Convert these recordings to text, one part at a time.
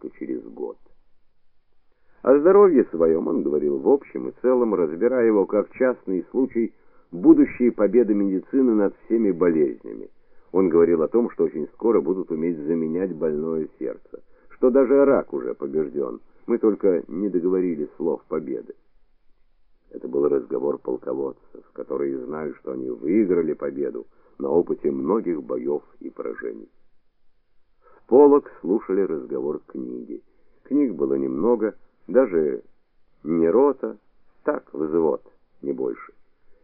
только через год. О здоровье своем он говорил в общем и целом, разбирая его как частный случай будущей победы медицины над всеми болезнями. Он говорил о том, что очень скоро будут уметь заменять больное сердце, что даже рак уже побежден. Мы только не договорили слов победы. Это был разговор полководцев, которые знают, что они выиграли победу на опыте многих боев и поражений. Полок слушали разговор книги. Книг было немного, даже не рота, так, взвод, не больше.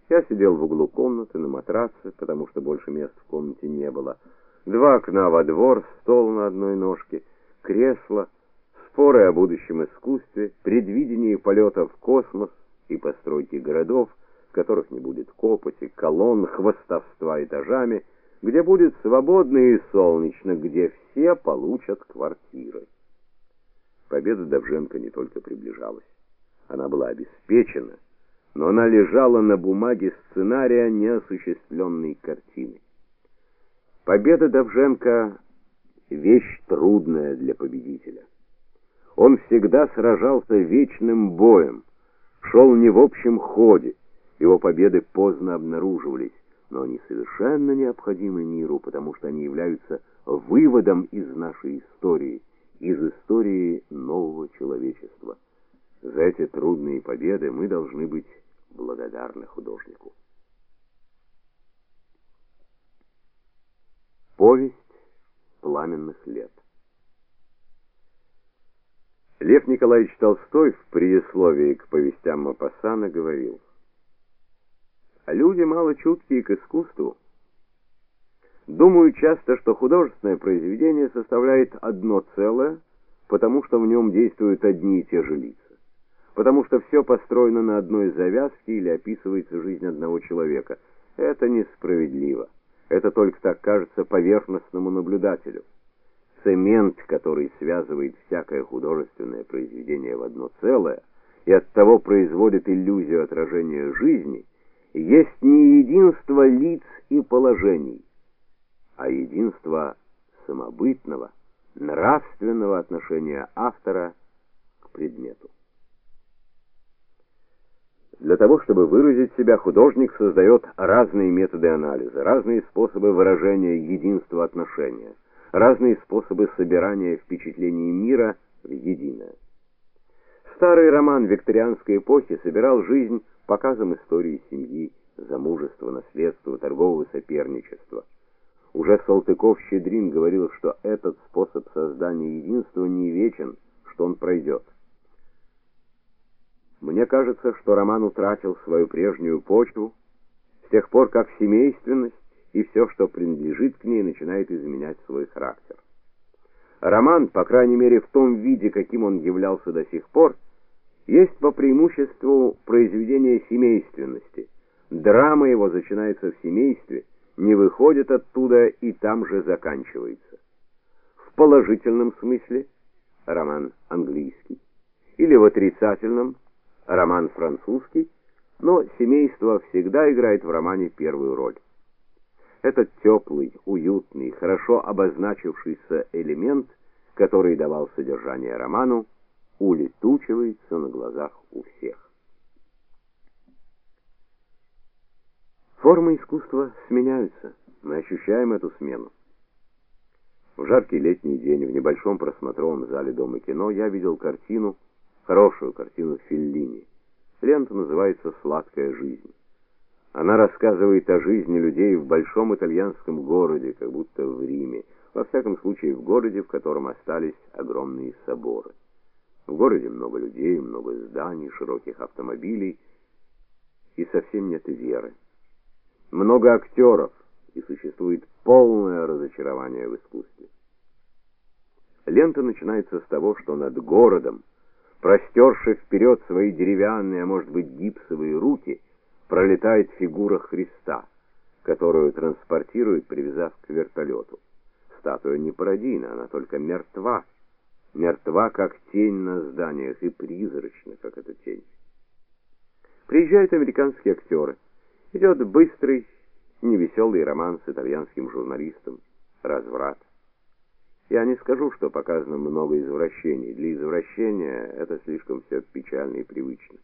Я сидел в углу комнаты на матраце, потому что больше мест в комнате не было. Два окна во двор, стол на одной ножке, кресло, споры о будущем искусстве, предвидение полета в космос и постройки городов, в которых не будет копоти, колонн, хвостовства этажами, где будет свободно и солнечно, где все получат квартиры. Победа Давженко не только приближалась, она была обеспечена но она лежала на бумаге сценария неосуществленной картины. Победа Давженко вещь трудная для победителя. Он всегда сражался вечным боем, шел не в общем ходе. Его победы поздно обнаруживались, но они совершенно необходимы миру, потому что они являются выводом из нашей истории, из истории нового человечества. За эти трудные победы мы должны быть благодарны художнику. Повесть пламенных лет. Лев Николаевич Толстой в предисловии к повестям Мапассана говорил: "А люди мало чуткие к искусству. Думаю часто, что художественное произведение составляет одно целое, потому что в нем действуют одни и те же лица потому что все построено на одной завязке или описывается жизнь одного человека. Это несправедливо. Это только так кажется поверхностному наблюдателю. Цемент, который связывает всякое художественное произведение в одно целое и оттого производит иллюзию отражения жизни, есть не единство лиц и положений, а единство самобытного, нравственного отношения автора к предмету. Для того, чтобы выразить себя, художник создает разные методы анализа, разные способы выражения единства отношения, разные способы собирания впечатлений мира в единое. Старый роман викторианской эпохи собирал жизнь показом истории семьи, замужества, наследства, торгового соперничества. Уже Салтыков-Щедрин говорил, что этот способ создания единства не вечен, что он пройдет. Мне кажется, что роман утратил свою прежнюю почву с тех пор, как семейственность и все, что принадлежит к ней, начинает изменять свой характер. Роман, по крайней мере, в том виде, каким он являлся до сих пор, есть по преимуществу произведение семейственности. Драма его начинается в семействе, не выходит оттуда и там же заканчивается. В положительном смысле роман английский или в отрицательном роман французский, но семейство всегда играет в романе первую роль. Этот теплый, уютный, хорошо обозначившийся элемент, который давал содержание роману, улетучивается на глазах у всех. Формы искусства сменяются, мы ощущаем эту смену. В жаркий летний день в небольшом просмотровом зале Дома кино я видел картину хорошую картину Феллини. Лента называется Сладкая жизнь. Она рассказывает о жизни людей в большом итальянском городе, как будто в Риме, во всяком случае в городе, в котором остались огромные соборы. В городе много людей, много зданий, широких автомобилей, и совсем нет веры. Много актеров, и существует полное разочарование в искусстве. Лента начинается с того, что над городом простерши вперед свои деревянные, а может быть, гипсовые руки, пролетает фигура Христа, которую транспортируют, привязав к вертолету. Статуя не пародийна, она только мертва. Мертва, как тень на зданиях, и призрачна, как эта тень. Приезжают американские актеры. Идет быстрый, невеселый роман с итальянским журналистом «Разврат». Я не скажу, что показано много извращений. Для извращения это слишком все печально и привычно.